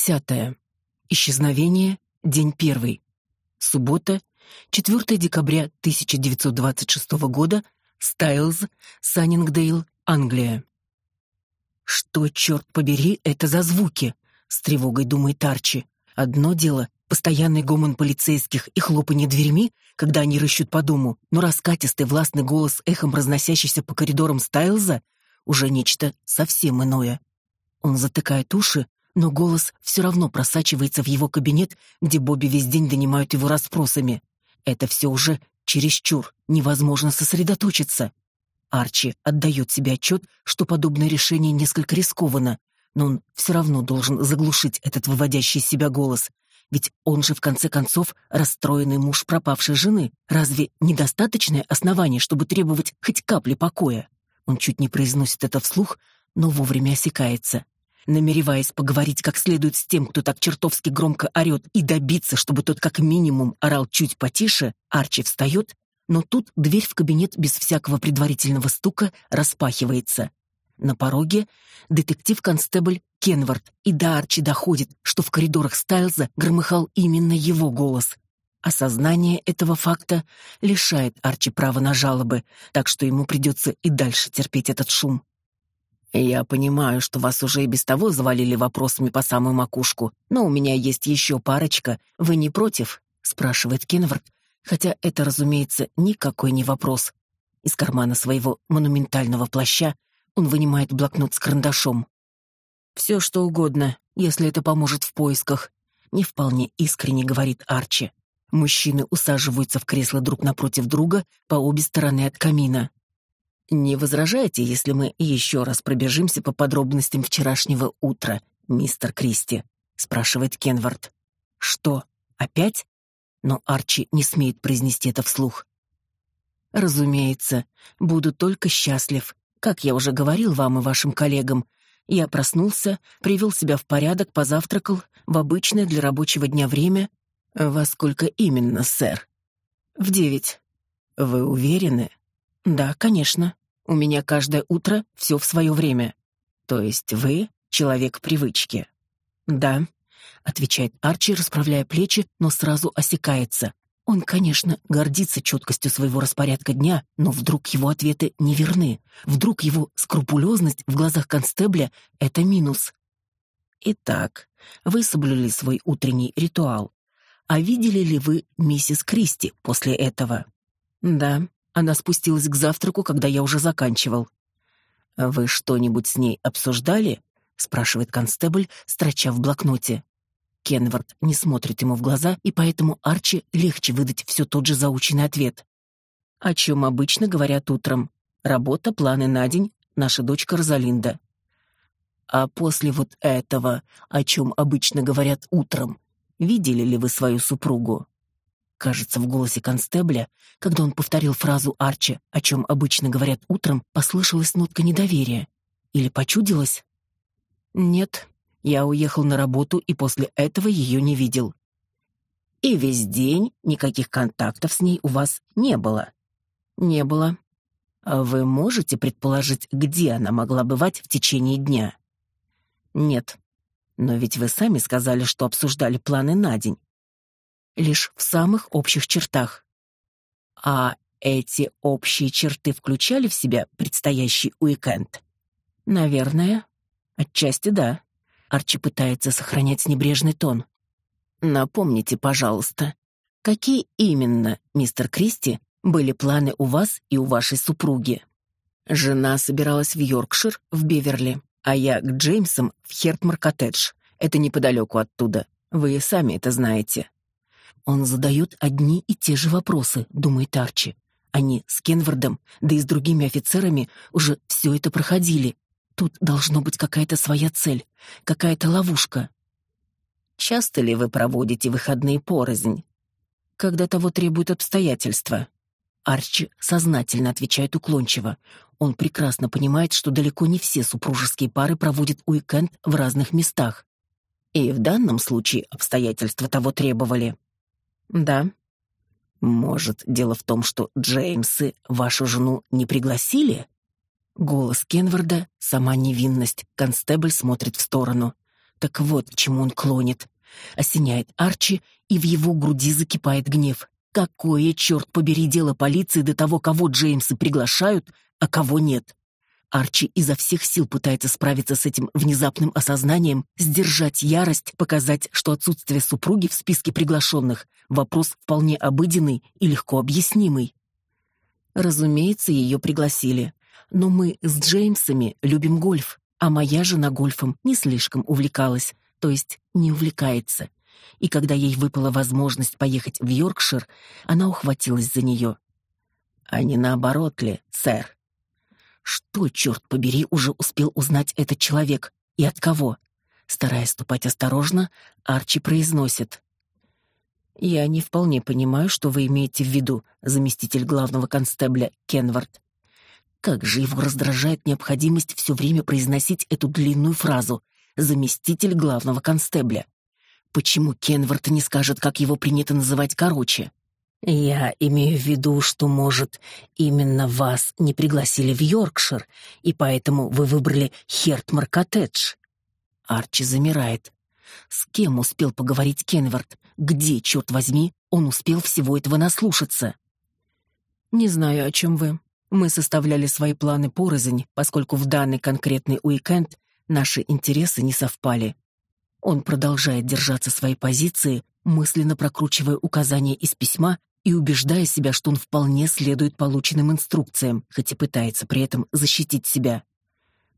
десятое. Исчезновение. День первый. Суббота, 4 декабря 1926 года. Стайлз, Саннингдейл, Англия. Что, черт побери, это за звуки? С тревогой думает Арчи. Одно дело — постоянный гомон полицейских и хлопанье дверьми, когда они рыщут по дому, но раскатистый властный голос, эхом разносящийся по коридорам Стайлза, уже нечто совсем иное. Он затыкает уши, но голос все равно просачивается в его кабинет, где Бобби весь день донимают его расспросами. Это все уже чересчур, невозможно сосредоточиться. Арчи отдает себе отчет, что подобное решение несколько рискованно, но он все равно должен заглушить этот выводящий себя голос, ведь он же, в конце концов, расстроенный муж пропавшей жены. Разве недостаточное основание, чтобы требовать хоть капли покоя? Он чуть не произносит это вслух, но вовремя осекается. Намереваясь поговорить как следует с тем, кто так чертовски громко орет, и добиться, чтобы тот как минимум орал чуть потише, Арчи встает, но тут дверь в кабинет без всякого предварительного стука распахивается. На пороге детектив-констебль Кенвард, и до Арчи доходит, что в коридорах Стайлза громыхал именно его голос. Осознание этого факта лишает Арчи права на жалобы, так что ему придется и дальше терпеть этот шум. «Я понимаю, что вас уже и без того завалили вопросами по самую макушку, но у меня есть еще парочка. Вы не против?» — спрашивает Кенвард, хотя это, разумеется, никакой не вопрос. Из кармана своего монументального плаща он вынимает блокнот с карандашом. «Все, что угодно, если это поможет в поисках», — не вполне искренне говорит Арчи. Мужчины усаживаются в кресло друг напротив друга по обе стороны от камина. «Не возражаете, если мы еще раз пробежимся по подробностям вчерашнего утра, мистер Кристи?» — спрашивает Кенвард. «Что, опять?» Но Арчи не смеет произнести это вслух. «Разумеется, буду только счастлив. Как я уже говорил вам и вашим коллегам, я проснулся, привел себя в порядок, позавтракал в обычное для рабочего дня время. Во сколько именно, сэр? В девять. Вы уверены? Да, конечно. У меня каждое утро все в свое время. То есть вы человек привычки? Да, отвечает Арчи, расправляя плечи, но сразу осекается. Он, конечно, гордится четкостью своего распорядка дня, но вдруг его ответы не верны. Вдруг его скрупулезность в глазах констебля — это минус. Итак, вы соблюли свой утренний ритуал. А видели ли вы миссис Кристи после этого? Да, она спустилась к завтраку, когда я уже заканчивал. Вы что-нибудь с ней обсуждали? спрашивает констебль, строча в блокноте. Кенвард не смотрит ему в глаза, и поэтому Арчи легче выдать все тот же заученный ответ. О чем обычно говорят утром. Работа, планы на день, наша дочка Розалинда. А после вот этого, о чем обычно говорят утром, видели ли вы свою супругу? Кажется, в голосе констебля, когда он повторил фразу Арчи, о чем обычно говорят утром, послышалась нотка недоверия. Или почудилась? Нет, я уехал на работу и после этого ее не видел. И весь день никаких контактов с ней у вас не было? Не было. А вы можете предположить, где она могла бывать в течение дня? Нет. Но ведь вы сами сказали, что обсуждали планы на день. Лишь в самых общих чертах. А эти общие черты включали в себя предстоящий уикенд? Наверное, отчасти да. Арчи пытается сохранять небрежный тон. Напомните, пожалуйста, какие именно, мистер Кристи, были планы у вас и у вашей супруги? Жена собиралась в Йоркшир, в Беверли, а я к Джеймсам в Хертмар-коттедж. Это неподалеку оттуда. Вы сами это знаете. Он задает одни и те же вопросы, думает Арчи. Они с Кенвардом, да и с другими офицерами уже все это проходили, Тут должно быть какая-то своя цель, какая-то ловушка. Часто ли вы проводите выходные порознь? Когда того требуют обстоятельства. Арчи сознательно отвечает уклончиво. Он прекрасно понимает, что далеко не все супружеские пары проводят уикенд в разных местах. И в данном случае обстоятельства того требовали. Да. Может, дело в том, что Джеймсы вашу жену не пригласили? Голос Кенварда — сама невинность. Констебль смотрит в сторону. Так вот, к чему он клонит. Осеняет Арчи, и в его груди закипает гнев. Какое, черт побери, дело полиции до того, кого Джеймсы приглашают, а кого нет? Арчи изо всех сил пытается справиться с этим внезапным осознанием, сдержать ярость, показать, что отсутствие супруги в списке приглашенных — вопрос вполне обыденный и легко объяснимый. Разумеется, ее пригласили. Но мы с Джеймсами любим гольф, а моя жена гольфом не слишком увлекалась, то есть не увлекается. И когда ей выпала возможность поехать в Йоркшир, она ухватилась за нее. А не наоборот ли, сэр? Что, черт побери, уже успел узнать этот человек? И от кого? Стараясь ступать осторожно, Арчи произносит. «Я не вполне понимаю, что вы имеете в виду, заместитель главного констебля Кенвард. Как же его раздражает необходимость все время произносить эту длинную фразу «заместитель главного констебля». Почему Кенвард не скажет, как его принято называть короче? Я имею в виду, что, может, именно вас не пригласили в Йоркшир, и поэтому вы выбрали Хертмар-коттедж. Арчи замирает. С кем успел поговорить Кенвард? Где, черт возьми, он успел всего этого наслушаться? Не знаю, о чем вы. Мы составляли свои планы порознь, поскольку в данный конкретный уикенд наши интересы не совпали. Он продолжает держаться своей позиции, мысленно прокручивая указания из письма и убеждая себя, что он вполне следует полученным инструкциям, хоть и пытается при этом защитить себя.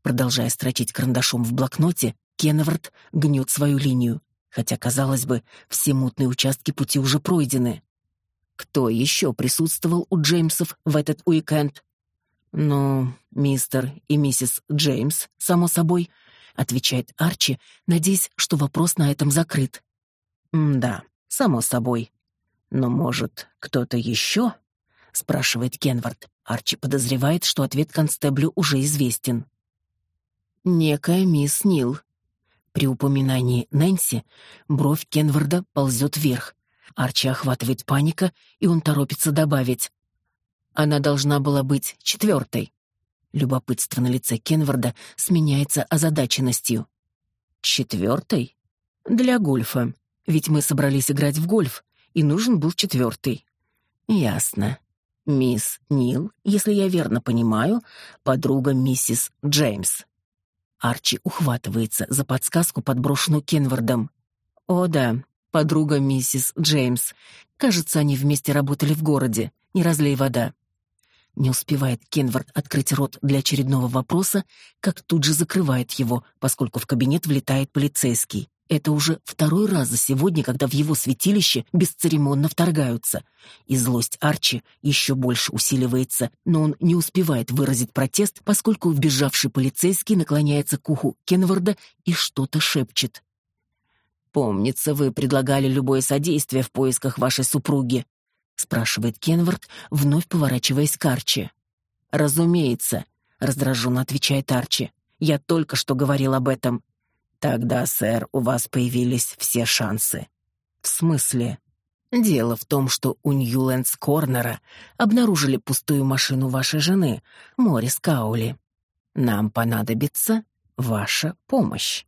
Продолжая строчить карандашом в блокноте, Кенневард гнет свою линию, хотя, казалось бы, все мутные участки пути уже пройдены. Кто еще присутствовал у Джеймсов в этот уикенд? Ну, мистер и миссис Джеймс, само собой, отвечает Арчи, надеясь, что вопрос на этом закрыт. да, само собой. «Но, может, кто-то еще?» — спрашивает Кенвард. Арчи подозревает, что ответ констеблю уже известен. «Некая мисс Нил». При упоминании Нэнси бровь Кенварда ползет вверх. Арчи охватывает паника, и он торопится добавить. «Она должна была быть четвертой». Любопытство на лице Кенварда сменяется озадаченностью. «Четвертой? Для гольфа. Ведь мы собрались играть в гольф и нужен был четвертый. Ясно. Мисс Нил, если я верно понимаю, подруга миссис Джеймс. Арчи ухватывается за подсказку, подброшенную Кенвардом. О да, подруга миссис Джеймс. Кажется, они вместе работали в городе. Не разлей вода. Не успевает Кенвард открыть рот для очередного вопроса, как тут же закрывает его, поскольку в кабинет влетает полицейский. Это уже второй раз за сегодня, когда в его святилище бесцеремонно вторгаются. И злость Арчи еще больше усиливается, но он не успевает выразить протест, поскольку вбежавший полицейский наклоняется к уху Кенварда и что-то шепчет. «Помнится, вы предлагали любое содействие в поисках вашей супруги», — спрашивает Кенвард, вновь поворачиваясь к Арчи. «Разумеется», — раздраженно отвечает Арчи. «Я только что говорил об этом. Тогда, сэр, у вас появились все шансы. В смысле? Дело в том, что у Ньюлендс Корнера обнаружили пустую машину вашей жены, Морис Каули. Нам понадобится ваша помощь.